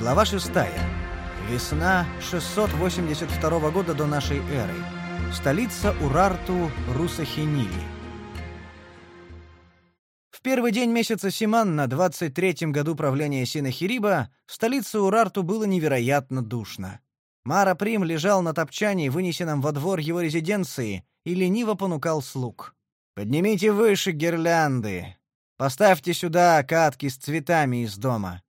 Глава 6. Весна 682 года до нашей эры. Столица Урарту Русахинили. В первый день месяца Симан на 23-м году правления Синахириба в столице Урарту было невероятно душно. Мара Прим лежал на топчане, вынесенном во двор его резиденции, и лениво понукал слуг. «Поднимите выше гирлянды. Поставьте сюда катки с цветами из дома.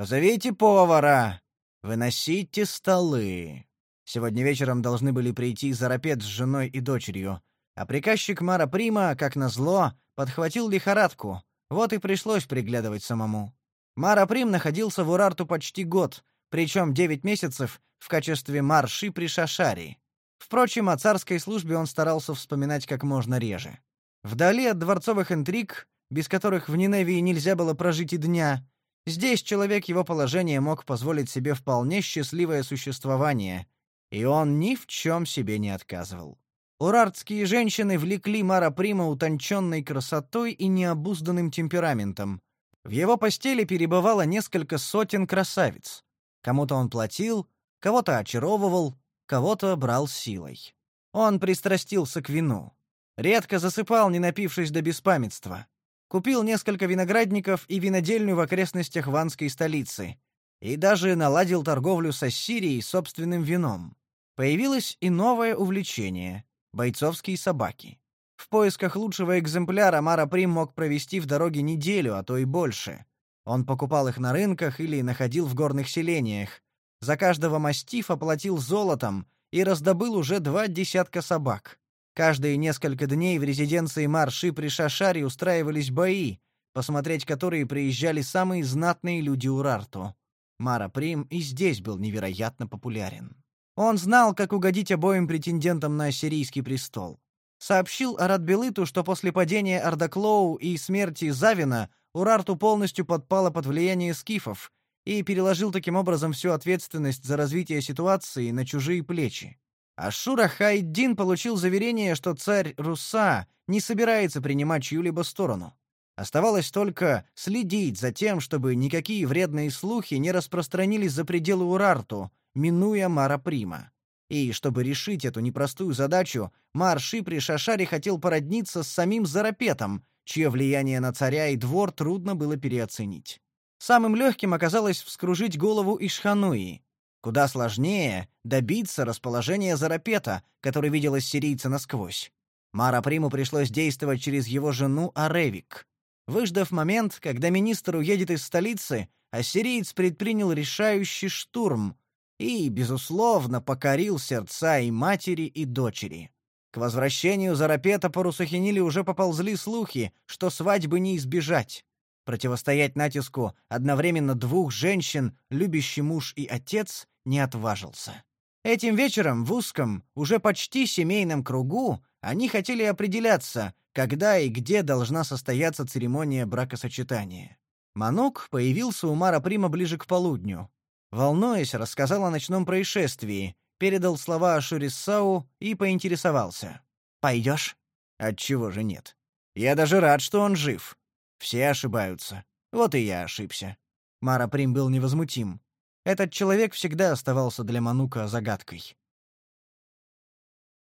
Позовите повара. Выносите столы. Сегодня вечером должны были прийти Зарапет с женой и дочерью, а приказчик Мара Прима, как назло, подхватил лихорадку. Вот и пришлось приглядывать самому. Мара Прим находился в Урарту почти год, причем девять месяцев в качестве марши при Шашари. Впрочем, о царской службе он старался вспоминать как можно реже. Вдали от дворцовых интриг, без которых в Ниневии нельзя было прожить и дня, Здесь человек его положения мог позволить себе вполне счастливое существование, и он ни в чем себе не отказывал. Урартские женщины влекли Мара Прима утонченной красотой и необузданным темпераментом. В его постели перебывало несколько сотен красавиц. Кому-то он платил, кого-то очаровывал, кого-то брал силой. Он пристрастился к вину. Редко засыпал, не напившись до беспамятства. Купил несколько виноградников и винодельню в окрестностях ванской столицы. И даже наладил торговлю с Ассирией собственным вином. Появилось и новое увлечение — бойцовские собаки. В поисках лучшего экземпляра Мара Прим мог провести в дороге неделю, а то и больше. Он покупал их на рынках или находил в горных селениях. За каждого мастифа платил золотом и раздобыл уже два десятка собак. Каждые несколько дней в резиденции Марши при Шашаре устраивались бои, посмотреть которые приезжали самые знатные люди Урарту. Мара Прим и здесь был невероятно популярен. Он знал, как угодить обоим претендентам на ассирийский престол. Сообщил Арадбелыту, что после падения Ардаклоу и смерти Завина Урарту полностью подпало под влияние скифов и переложил таким образом всю ответственность за развитие ситуации на чужие плечи. Ашура Хайдин получил заверение, что царь Руса не собирается принимать чью-либо сторону. Оставалось только следить за тем, чтобы никакие вредные слухи не распространились за пределы Урарту, минуя Мара Прима. И чтобы решить эту непростую задачу, Мар Шипри Шашари хотел породниться с самим Зарапетом, чье влияние на царя и двор трудно было переоценить. Самым легким оказалось вскружить голову Ишхануи, Куда сложнее добиться расположения Зарапета, который видел ассирийца насквозь. Мара Приму пришлось действовать через его жену Аревик. Выждав момент, когда министр уедет из столицы, ассириец предпринял решающий штурм и, безусловно, покорил сердца и матери, и дочери. К возвращению Зарапета по Русахиниле уже поползли слухи, что свадьбы не избежать. Противостоять натиску одновременно двух женщин, любящий муж и отец, не отважился. Этим вечером в узком, уже почти семейном кругу они хотели определяться, когда и где должна состояться церемония бракосочетания. Манук появился у Мара Прима ближе к полудню. Волнуясь, рассказал о ночном происшествии, передал слова Ашурисау и поинтересовался. «Пойдешь?» «Отчего же нет? Я даже рад, что он жив. Все ошибаются. Вот и я ошибся». Мара Прим был невозмутим. Этот человек всегда оставался для Манука загадкой.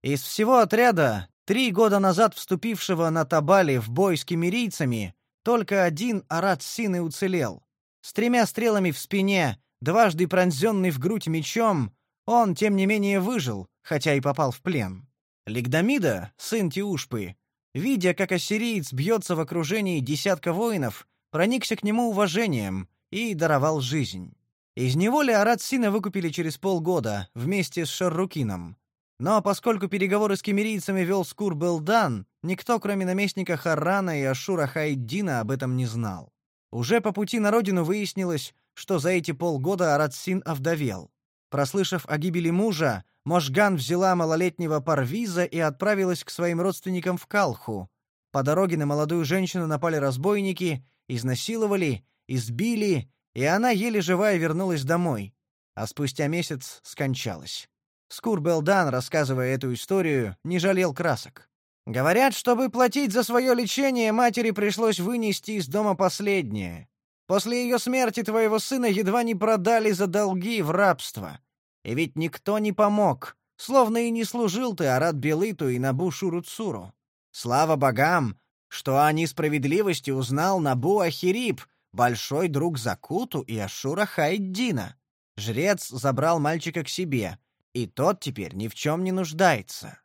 Из всего отряда, три года назад вступившего на Табали в бой с кемерийцами, только один Арат Син и уцелел. С тремя стрелами в спине, дважды пронзенный в грудь мечом, он, тем не менее, выжил, хотя и попал в плен. Лигдамида, сын Тиушпы, видя, как ассириец бьется в окружении десятка воинов, проникся к нему уважением и даровал жизнь. Из неволи Арат-Сина выкупили через полгода вместе с Шаррукином. Но поскольку переговоры с кемерийцами вел Скур-Белдан, никто, кроме наместника Харрана и Ашура Хайддина, об этом не знал. Уже по пути на родину выяснилось, что за эти полгода Арат-Син овдовел. Прослышав о гибели мужа, Можган взяла малолетнего Парвиза и отправилась к своим родственникам в Калху. По дороге на молодую женщину напали разбойники, изнасиловали, избили и она еле живая вернулась домой, а спустя месяц скончалась. Скур Белдан, рассказывая эту историю, не жалел красок. Говорят, чтобы платить за свое лечение, матери пришлось вынести из дома последнее. После ее смерти твоего сына едва не продали за долги в рабство. И ведь никто не помог, словно и не служил ты Арат Белыту и Набу Шуруцуру. Слава богам, что о несправедливости узнал Набу Ахирип, большой друг Закуту и Ашура Хайддина. Жрец забрал мальчика к себе, и тот теперь ни в чем не нуждается.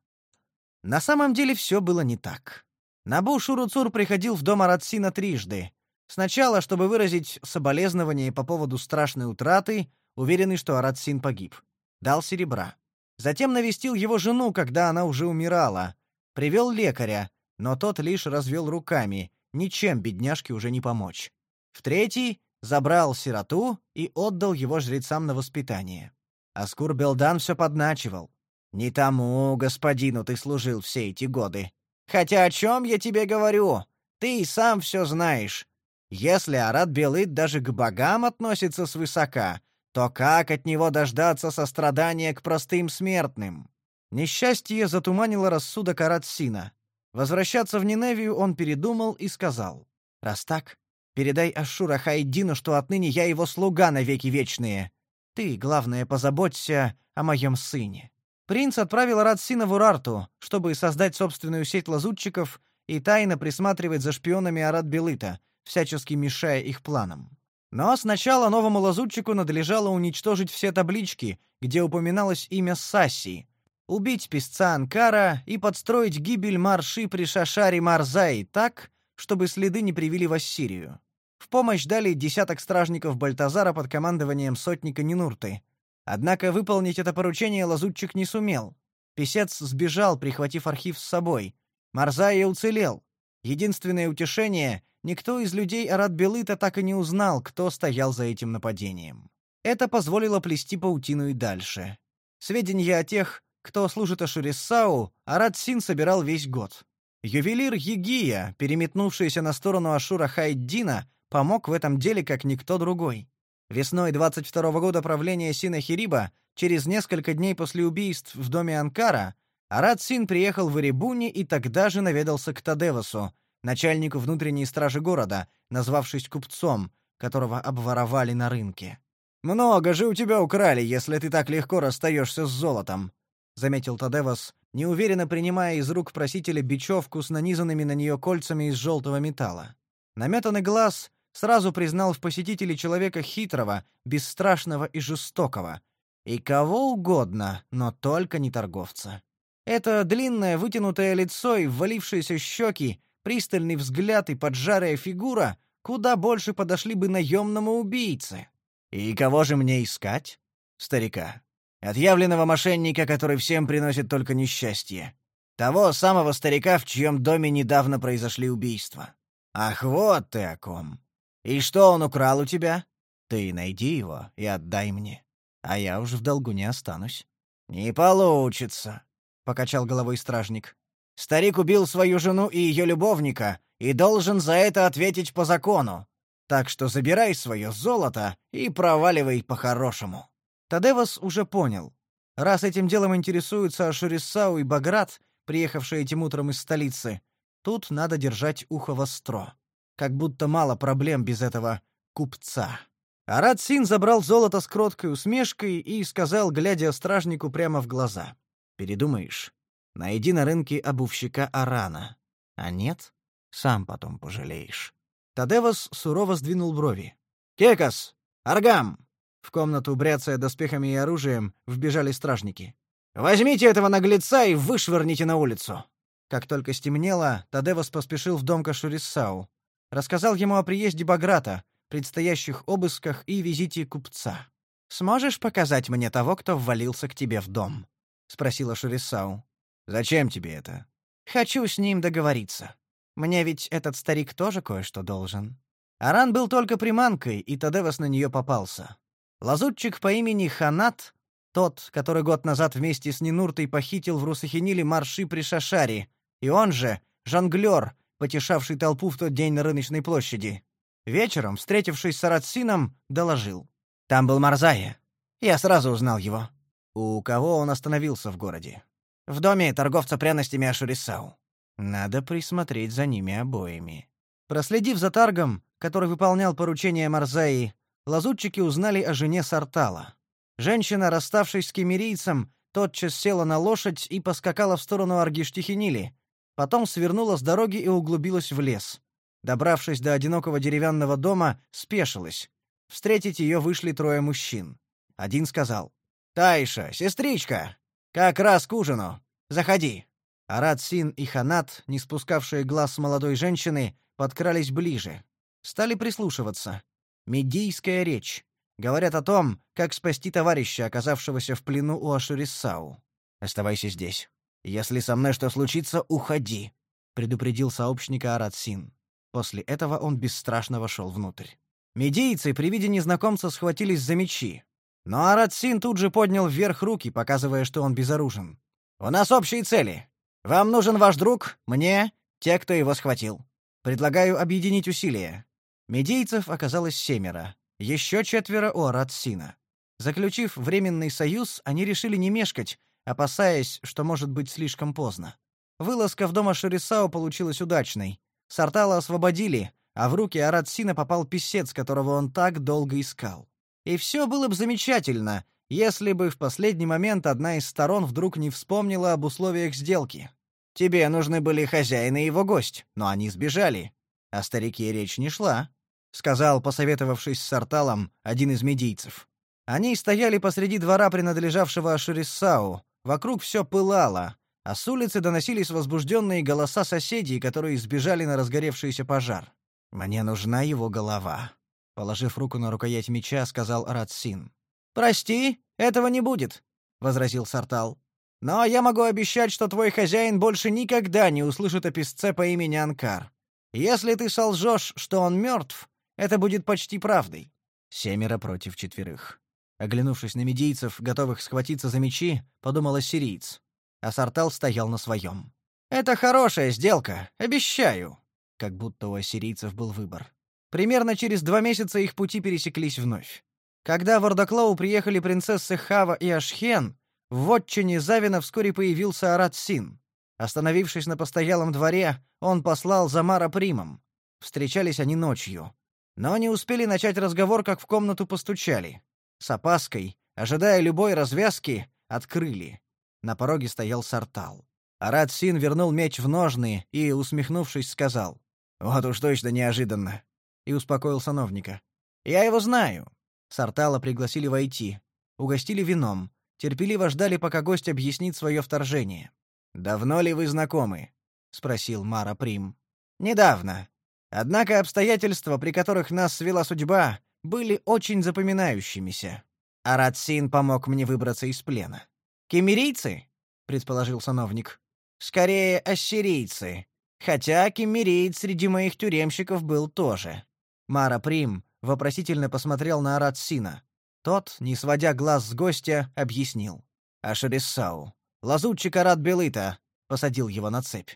На самом деле все было не так. Набу Шуруцур приходил в дом Аратсина трижды. Сначала, чтобы выразить соболезнование по поводу страшной утраты, уверенный, что Аратсин погиб. Дал серебра. Затем навестил его жену, когда она уже умирала. Привел лекаря, но тот лишь развел руками, ничем бедняжке уже не помочь. В третий забрал сироту и отдал его жрецам на воспитание. Аскур Белдан все подначивал. «Не тому господину ты служил все эти годы. Хотя о чем я тебе говорю? Ты и сам все знаешь. Если Арат Белыт даже к богам относится свысока, то как от него дождаться сострадания к простым смертным?» Несчастье затуманило рассудок Арат-Сина. Возвращаться в Ниневию он передумал и сказал, «Раз так, передай Ашура Хайдину, что отныне я его слуга навеки вечные. Ты, главное, позаботься о моем сыне». Принц отправил Арат-Сина в Урарту, чтобы создать собственную сеть лазутчиков и тайно присматривать за шпионами Арат-Белыта, всячески мешая их планам. Но сначала новому лазутчику надлежало уничтожить все таблички, где упоминалось имя Сасси, убить писца Анкара и подстроить гибель Марши при Шашаре Марзаи так, чтобы следы не привели в Ассирию. В помощь дали десяток стражников Бальтазара под командованием сотника Нинурты. Однако выполнить это поручение лазутчик не сумел. Писец сбежал, прихватив архив с собой. Марзаи уцелел. Единственное утешение — никто из людей Арат-Белыта так и не узнал, кто стоял за этим нападением. Это позволило плести паутину и дальше. Сведения о тех, кто служит Ашуриссау, Арат-Син собирал весь год. Ювелир Егия, переметнувшийся на сторону Ашура Хайддина, помог в этом деле как никто другой. Весной 22 -го года правления Синахириба, через несколько дней после убийств в доме Анкара, Арат-Син приехал в Ирибуни и тогда же наведался к Тадевасу, начальнику внутренней стражи города, назвавшись купцом, которого обворовали на рынке. «Много же у тебя украли, если ты так легко расстаешься с золотом», — заметил Тадевас, неуверенно принимая из рук просителя бечевку с нанизанными на нее кольцами из желтого металла. Наметанный глаз сразу признал в посетителе человека хитрого, бесстрашного и жестокого. И кого угодно, но только не торговца. Это длинное вытянутое лицо и ввалившиеся щеки, пристальный взгляд и поджарая фигура куда больше подошли бы наемному убийце. «И кого же мне искать?» «Старика», Отъявленного мошенника, который всем приносит только несчастье. Того самого старика, в чьем доме недавно произошли убийства. Ах, вот ты о ком. И что он украл у тебя? Ты найди его и отдай мне. А я уж в долгу не останусь. Не получится, — покачал головой стражник. Старик убил свою жену и ее любовника и должен за это ответить по закону. Так что забирай свое золото и проваливай по-хорошему. Тадевас уже понял. Раз этим делом интересуются Ашурисау и Баграт, приехавшие этим утром из столицы, тут надо держать ухо востро. Как будто мало проблем без этого купца. Арат Син забрал золото с кроткой усмешкой и сказал, глядя стражнику прямо в глаза. «Передумаешь? Найди на рынке обувщика Арана. А нет, сам потом пожалеешь». Тадевас сурово сдвинул брови. «Кекас! Аргам! В комнату, бряцая доспехами и оружием, вбежали стражники. «Возьмите этого наглеца и вышвырните на улицу!» Как только стемнело, Тадевос поспешил в дом Кашуриссау. Рассказал ему о приезде Баграта, предстоящих обысках и визите купца. «Сможешь показать мне того, кто ввалился к тебе в дом?» — спросила Шурисау. «Зачем тебе это?» «Хочу с ним договориться. Мне ведь этот старик тоже кое-что должен». Аран был только приманкой, и Тадевос на нее попался. Лазутчик по имени Ханат, тот, который год назад вместе с Нинуртой похитил в Русахиниле марши при Шашаре, и он же жонглер, потешавший толпу в тот день на рыночной площади. Вечером, встретившись с Арацином, доложил. Там был Марзая. Я сразу узнал его. У кого он остановился в городе? В доме торговца пряностями Ашурисау. Надо присмотреть за ними обоими. Проследив за торгом, который выполнял поручения Марзаи, лазутчики узнали о жене Сартала. Женщина, расставшись с кемерийцем, тотчас села на лошадь и поскакала в сторону Аргиштихинили, потом свернула с дороги и углубилась в лес. Добравшись до одинокого деревянного дома, спешилась. Встретить ее вышли трое мужчин. Один сказал: "Тайша, сестричка, как раз к ужину. Заходи". Арат Син и Ханат, не спускавшие глаз с молодой женщины, подкрались ближе. Стали прислушиваться. Медийская речь. Говорят о том, как спасти товарища, оказавшегося в плену у Ашуриссау. Оставайся здесь. Если со мной что случится, уходи, предупредил сообщника Арат Син. После этого он бесстрашно вошел внутрь. Медийцы при виде незнакомца схватились за мечи. Но Арат Син тут же поднял вверх руки, показывая, что он безоружен. «У нас общие цели. Вам нужен ваш друг, мне, те, кто его схватил. Предлагаю объединить усилия. Медийцев оказалось семеро, еще четверо у Аратсина. Заключив временный союз, они решили не мешкать, опасаясь, что может быть слишком поздно. Вылазка в дом Ашурисао получилась удачной. Сартала освободили, а в руки Аратсина попал писец, которого он так долго искал. И все было бы замечательно, если бы в последний момент одна из сторон вдруг не вспомнила об условиях сделки. Тебе нужны были хозяин и его гость, но они сбежали. О старике речь не шла, сказал, посоветовавшись с Арталом, один из медийцев. Они стояли посреди двора, принадлежавшего Ашуриссау. Вокруг все пылало, а с улицы доносились возбужденные голоса соседей, которые сбежали на разгоревшийся пожар. Мне нужна его голова, положив руку на рукоять меча, сказал Радсин. Прости, этого не будет, возразил Сартал. Но я могу обещать, что твой хозяин больше никогда не услышит о песце по имени Анкар. Если ты солжешь, что он мертв, это будет почти правдой. Семеро против четверых. Оглянувшись на медийцев, готовых схватиться за мечи, подумал ассириец. А Сартал стоял на своем. «Это хорошая сделка, обещаю!» Как будто у ассирийцев был выбор. Примерно через два месяца их пути пересеклись вновь. Когда в Ордоклоу приехали принцессы Хава и Ашхен, в вотчине Завина вскоре появился Арат Син. Остановившись на постоялом дворе, он послал за Мара Примом. Встречались они ночью. Но не успели начать разговор, как в комнату постучали. С опаской, ожидая любой развязки, открыли. На пороге стоял Сартал. Арат Син вернул меч в ножны и, усмехнувшись, сказал: "Вот уж точно неожиданно". И успокоил сановника. "Я его знаю. Сартала пригласили войти, угостили вином, терпеливо ждали, пока гость объяснит свое вторжение. «Давно ли вы знакомы?» — спросил Мара Прим. «Недавно. Однако обстоятельства, при которых нас свела судьба, были очень запоминающимися. Аратсин помог мне выбраться из плена. Кемерийцы?» — предположил сановник. «Скорее, ассирийцы. Хотя кемериец среди моих тюремщиков был тоже». Мара Прим вопросительно посмотрел на Аратсина. Тот, не сводя глаз с гостя, объяснил. «Ашериссау. Лазутчик Арат Белыта», — посадил его на цепь.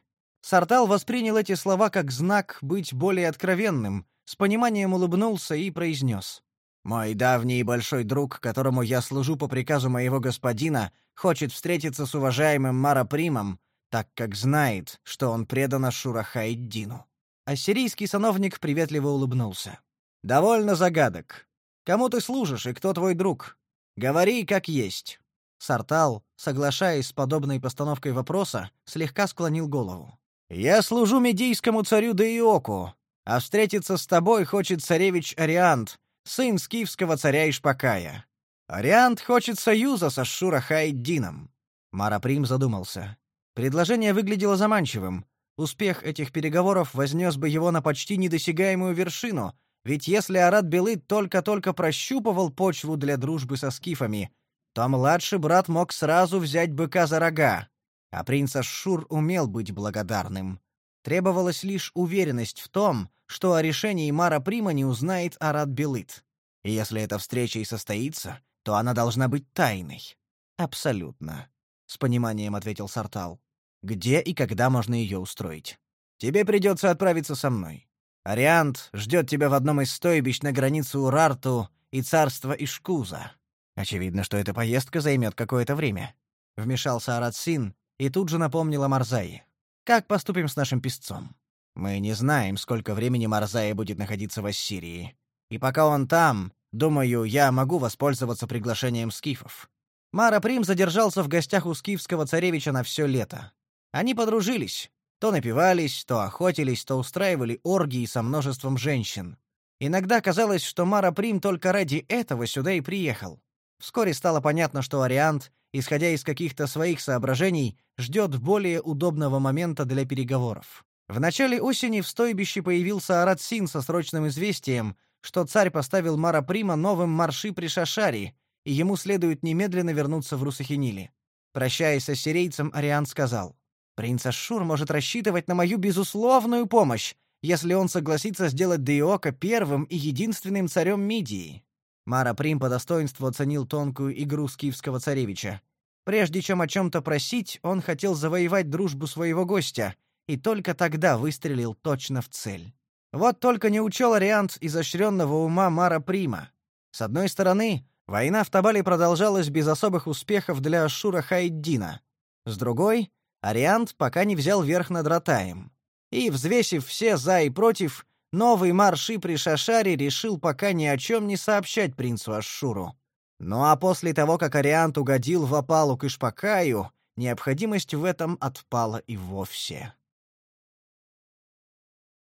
Сартал воспринял эти слова как знак быть более откровенным, с пониманием улыбнулся и произнес. «Мой давний и большой друг, которому я служу по приказу моего господина, хочет встретиться с уважаемым Марапримом, так как знает, что он предан Ашурахаиддину». Ассирийский сановник приветливо улыбнулся. Довольно загадок. Кому ты служишь и кто твой друг? Говори как есть. Сартал, соглашаясь с подобной постановкой вопроса, слегка склонил голову. Я служу медийскому царю Деиоку, а встретиться с тобой хочет царевич Ариант, сын скифского царя Ишпакая. Ариант хочет союза со Шурахайддином. Мараприм задумался. Предложение выглядело заманчивым. Успех этих переговоров вознес бы его на почти недосягаемую вершину, ведь если Арат Белы только-только прощупывал почву для дружбы со скифами, то младший брат мог сразу взять быка за рога, а принц Ашшур умел быть благодарным. Требовалась лишь уверенность в том, что о решении Мара Прима не узнает Арат Белыт. И если эта встреча и состоится, то она должна быть тайной. Абсолютно, с пониманием ответил Сартал. Где и когда можно ее устроить? Тебе придется отправиться со мной. Ариант ждет тебя в одном из стойбищ на границе Урарту и царства Ишкуза. Очевидно, что эта поездка займет какое-то время. Вмешался Аратсин и тут же напомнил о Марзае. Как поступим с нашим песцом? Мы не знаем, сколько времени Марзая будет находиться в Ассирии. И пока он там, думаю, я могу воспользоваться приглашением скифов. Мара Прим задержался в гостях у скифского царевича на все лето. Они подружились. То напивались, то охотились, то устраивали оргии со множеством женщин. Иногда казалось, что Мара Прим только ради этого сюда и приехал. Вскоре стало понятно, что Ариант, исходя из каких-то своих соображений, ждет более удобного момента для переговоров. В начале осени в стойбище появился Аратсин со срочным известием, что царь поставил Мара Прима новым марши при Шашари, и ему следует немедленно вернуться в Русахинили. Прощаясь с ассирийцем, Ариан сказал, «Принц Ашшур может рассчитывать на мою безусловную помощь, если он согласится сделать Деиока первым и единственным царем Мидии». Мара Прим по достоинству оценил тонкую игру скифского царевича. Прежде чем о чем-то просить, он хотел завоевать дружбу своего гостя, и только тогда выстрелил точно в цель. Вот только не учел Ариант изощренного ума Мара Прима. С одной стороны, война в Табале продолжалась без особых успехов для Ашура Хайддина. С другой, Ариант пока не взял верх над Ратаем. И, взвесив все «за» и «против», новый марши при Шашаре решил пока ни о чем не сообщать принцу Ашшуру. Ну а после того, как Ариант угодил в опалу к Ишпакаю, необходимость в этом отпала и вовсе.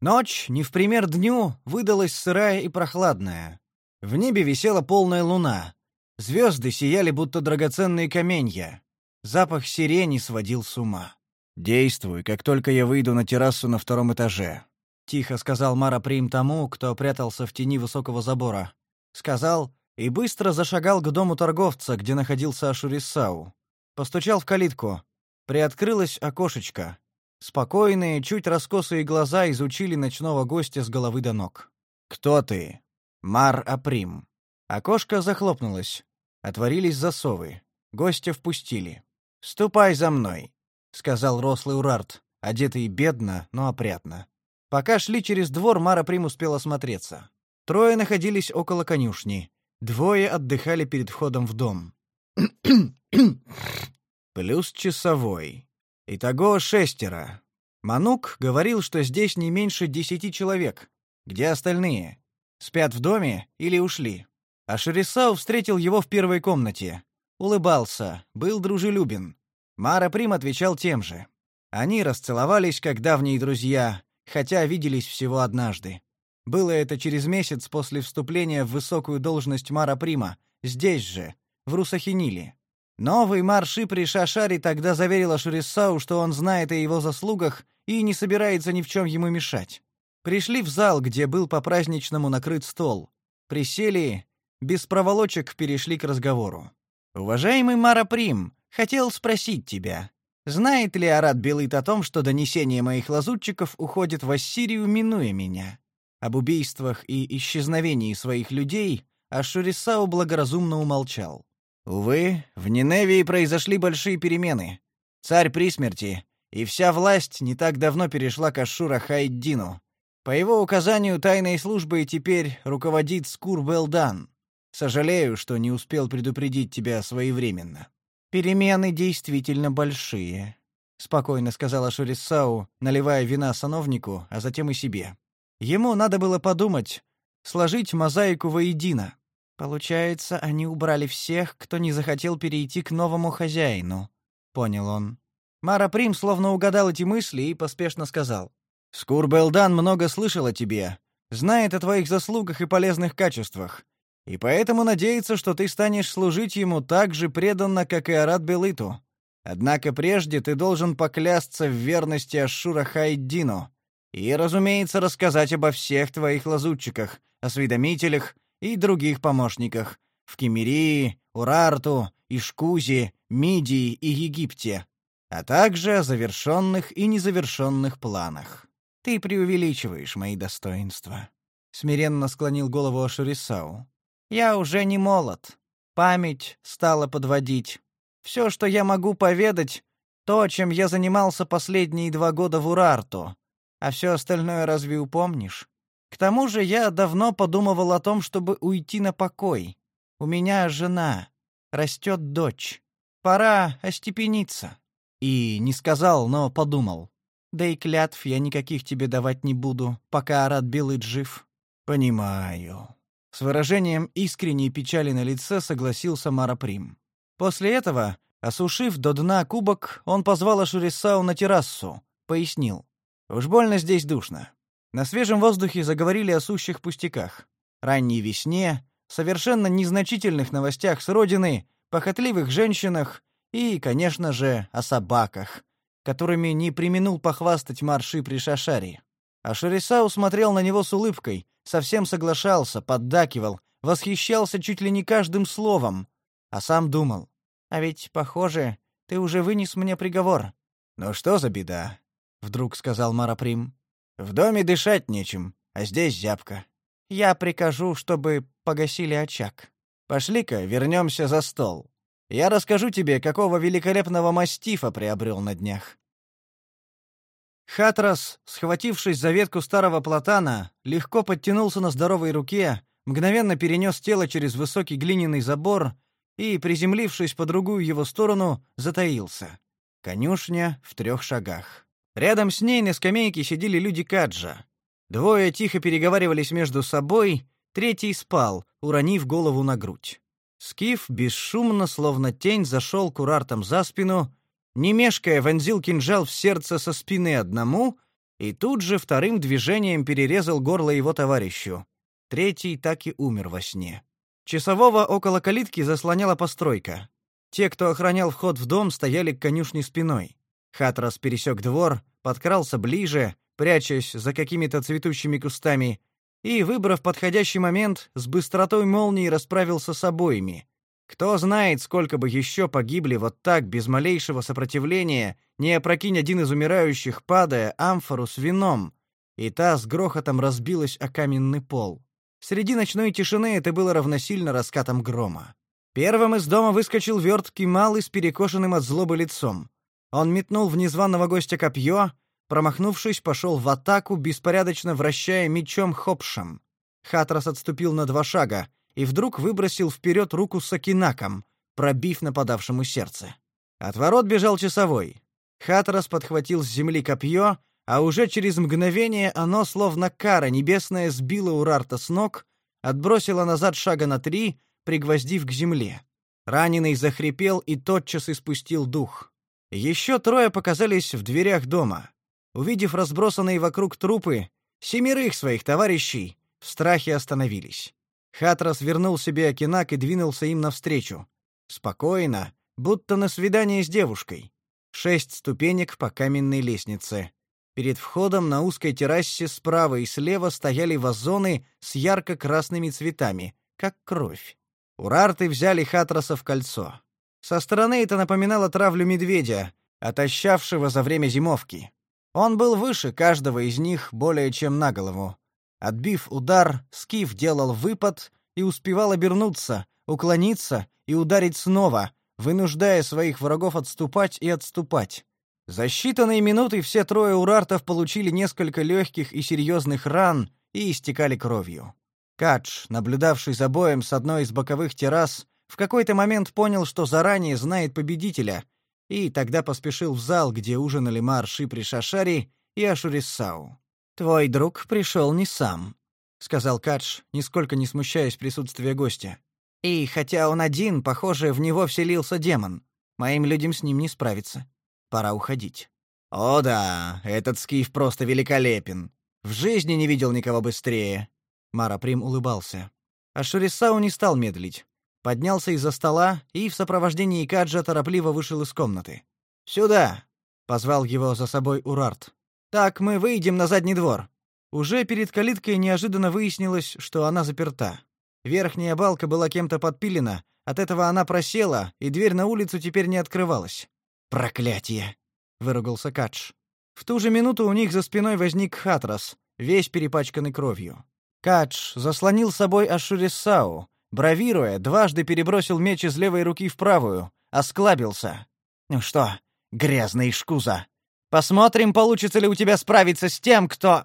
Ночь, не в пример дню, выдалась сырая и прохладная. В небе висела полная луна. Звезды сияли, будто драгоценные каменья. Запах сирени сводил с ума. «Действуй, как только я выйду на террасу на втором этаже», — тихо сказал Мара Прим тому, кто прятался в тени высокого забора. Сказал и быстро зашагал к дому торговца, где находился Ашурисау. Постучал в калитку. Приоткрылось окошечко. Спокойные, чуть раскосые глаза изучили ночного гостя с головы до ног. «Кто ты?» «Мар Априм». Окошко захлопнулось. Отворились засовы. Гостя впустили. «Ступай за мной», — сказал рослый Урарт, одетый бедно, но опрятно. Пока шли через двор, Мара Прим успел осмотреться. Трое находились около конюшни. Двое отдыхали перед входом в дом. Плюс часовой. Итого шестеро. Манук говорил, что здесь не меньше десяти человек. Где остальные? Спят в доме или ушли? А Шерисау встретил его в первой комнате. Улыбался, был дружелюбен. Мара Прим отвечал тем же. Они расцеловались, как давние друзья, хотя виделись всего однажды. Было это через месяц после вступления в высокую должность Мара Прима, здесь же, в Русахиниле. Новый марши при Шашаре тогда заверил Ашурисау, что он знает о его заслугах и не собирается ни в чем ему мешать. Пришли в зал, где был по-праздничному накрыт стол. Присели, без проволочек перешли к разговору. «Уважаемый Мара Прим, хотел спросить тебя, знает ли Арат Белыт о том, что донесение моих лазутчиков уходит в Ассирию, минуя меня? Об убийствах и исчезновении своих людей Ашурисау благоразумно умолчал. Увы, в Ниневии произошли большие перемены. Царь при смерти, и вся власть не так давно перешла к Ашура Хайддину. По его указанию тайной службой теперь руководит Скур Белдан. Сожалею, что не успел предупредить тебя своевременно. Перемены действительно большие, спокойно сказала Шурисау, наливая вина сановнику, а затем и себе. Ему надо было подумать, сложить мозаику воедино. Получается, они убрали всех, кто не захотел перейти к новому хозяину, понял он. Мара Прим словно угадал эти мысли и поспешно сказал: "Скур Белдан много слышал о тебе, знает о твоих заслугах и полезных качествах, и поэтому надеется, что ты станешь служить ему так же преданно, как и Арат Белыту. Однако прежде ты должен поклясться в верности Ашура Хайддину и, разумеется, рассказать обо всех твоих лазутчиках, осведомителях и других помощниках в Кемерии, Урарту, Ишкузе, Мидии и Египте, а также о завершенных и незавершенных планах. Ты преувеличиваешь мои достоинства. Смиренно склонил голову Ашурисау. Я уже не молод. Память стала подводить. Все, что я могу поведать, то, чем я занимался последние два года в Урарту. А все остальное разве упомнишь? К тому же я давно подумывал о том, чтобы уйти на покой. У меня жена, растет дочь. Пора остепениться. И не сказал, но подумал. Да и клятв я никаких тебе давать не буду, пока Арат Белый жив. Понимаю. С выражением искренней печали на лице согласился Мараприм. После этого, осушив до дна кубок, он позвал Ашурисау на террасу, пояснил. «Уж больно здесь душно». На свежем воздухе заговорили о сущих пустяках. Ранней весне, совершенно незначительных новостях с родины, похотливых женщинах и, конечно же, о собаках, которыми не применул похвастать марши при Шашаре. А Шерисау смотрел на него с улыбкой, совсем соглашался, поддакивал, восхищался чуть ли не каждым словом, а сам думал: "А ведь, похоже, ты уже вынес мне приговор". "Ну что за беда?" вдруг сказал Мараприм. "В доме дышать нечем, а здесь зябко. Я прикажу, чтобы погасили очаг. Пошли-ка, вернемся за стол. Я расскажу тебе, какого великолепного мастифа приобрел на днях. Хатрас, схватившись за ветку старого платана, легко подтянулся на здоровой руке, мгновенно перенес тело через высокий глиняный забор и, приземлившись по другую его сторону, затаился. Конюшня в трех шагах. Рядом с ней на скамейке сидели люди Каджа. Двое тихо переговаривались между собой, третий спал, уронив голову на грудь. Скиф бесшумно, словно тень, зашел курартом за спину не мешкая, вонзил кинжал в сердце со спины одному и тут же вторым движением перерезал горло его товарищу. Третий так и умер во сне. Часового около калитки заслоняла постройка. Те, кто охранял вход в дом, стояли к конюшне спиной. Хатрас пересек двор, подкрался ближе, прячась за какими-то цветущими кустами, и, выбрав подходящий момент, с быстротой молнии расправился с обоими, кто знает, сколько бы еще погибли вот так, без малейшего сопротивления, не опрокинь один из умирающих, падая, амфору с вином, и та с грохотом разбилась о каменный пол. Среди ночной тишины это было равносильно раскатам грома. Первым из дома выскочил верткий малый с перекошенным от злобы лицом. Он метнул в незваного гостя копье, промахнувшись, пошел в атаку, беспорядочно вращая мечом хопшем. Хатрас отступил на два шага, и вдруг выбросил вперед руку с акинаком, пробив нападавшему сердце. От ворот бежал часовой. Хатрас подхватил с земли копье, а уже через мгновение оно, словно кара небесная, сбило Урарта с ног, отбросило назад шага на три, пригвоздив к земле. Раненый захрипел и тотчас испустил дух. Еще трое показались в дверях дома. Увидев разбросанные вокруг трупы, семерых своих товарищей, в страхе остановились. Хатрас вернул себе окинак и двинулся им навстречу. Спокойно, будто на свидание с девушкой. Шесть ступенек по каменной лестнице. Перед входом на узкой террасе справа и слева стояли вазоны с ярко-красными цветами, как кровь. Урарты взяли Хатраса в кольцо. Со стороны это напоминало травлю медведя, отощавшего за время зимовки. Он был выше каждого из них более чем на голову. Отбив удар, Скиф делал выпад и успевал обернуться, уклониться и ударить снова, вынуждая своих врагов отступать и отступать. За считанные минуты все трое урартов получили несколько легких и серьезных ран и истекали кровью. Кадж, наблюдавший за боем с одной из боковых террас, в какой-то момент понял, что заранее знает победителя, и тогда поспешил в зал, где ужинали Марши при Шашари и Ашурисау. Твой друг пришел не сам, сказал Кадж, нисколько не смущаясь присутствия гостя. И хотя он один, похоже, в него вселился демон. Моим людям с ним не справиться. Пора уходить. О да, этот скиф просто великолепен. В жизни не видел никого быстрее. Мара Прим улыбался. А Шурисау не стал медлить. Поднялся из-за стола и в сопровождении Каджа торопливо вышел из комнаты. «Сюда!» — позвал его за собой Урарт. Так мы выйдем на задний двор. Уже перед калиткой неожиданно выяснилось, что она заперта. Верхняя балка была кем-то подпилена, от этого она просела, и дверь на улицу теперь не открывалась. Проклятие, выругался Кадж. В ту же минуту у них за спиной возник Хатрас, весь перепачканный кровью. Кадж заслонил собой Ашурисау, бравируя, дважды перебросил меч из левой руки в правую, осклабился. Ну что, грязный шкуза, Посмотрим, получится ли у тебя справиться с тем, кто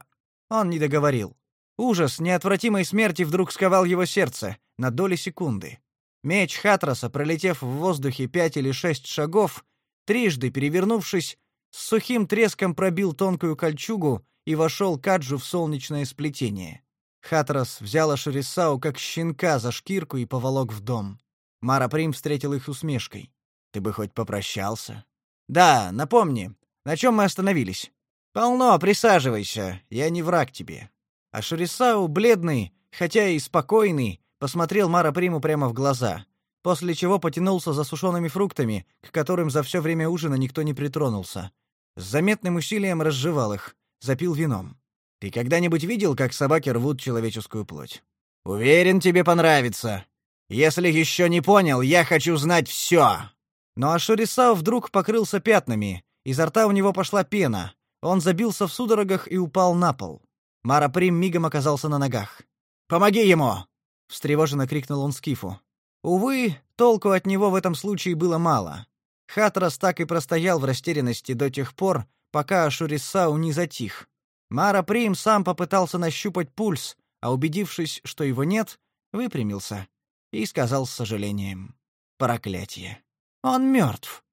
Он не договорил. Ужас неотвратимой смерти вдруг сковал его сердце на доли секунды. Меч Хатраса, пролетев в воздухе пять или шесть шагов, трижды перевернувшись, с сухим треском пробил тонкую кольчугу и вошел Каджу в солнечное сплетение. Хатрас взял Ашерисау как щенка за шкирку и поволок в дом. Мара Прим встретил их усмешкой. «Ты бы хоть попрощался?» «Да, напомни, на чем мы остановились?» «Полно, присаживайся, я не враг тебе». А Шурисау, бледный, хотя и спокойный, посмотрел Мара Приму прямо в глаза, после чего потянулся за сушеными фруктами, к которым за все время ужина никто не притронулся. С заметным усилием разжевал их, запил вином. «Ты когда-нибудь видел, как собаки рвут человеческую плоть?» «Уверен, тебе понравится. Если еще не понял, я хочу знать все!» Но Ашурисау вдруг покрылся пятнами, изо рта у него пошла пена, он забился в судорогах и упал на пол. Мара Прим мигом оказался на ногах. «Помоги ему!» — встревоженно крикнул он Скифу. Увы, толку от него в этом случае было мало. Хатрас так и простоял в растерянности до тех пор, пока Ашурисау не затих. Мара Прим сам попытался нащупать пульс, а убедившись, что его нет, выпрямился и сказал с сожалением: "Проклятие. Он мертв.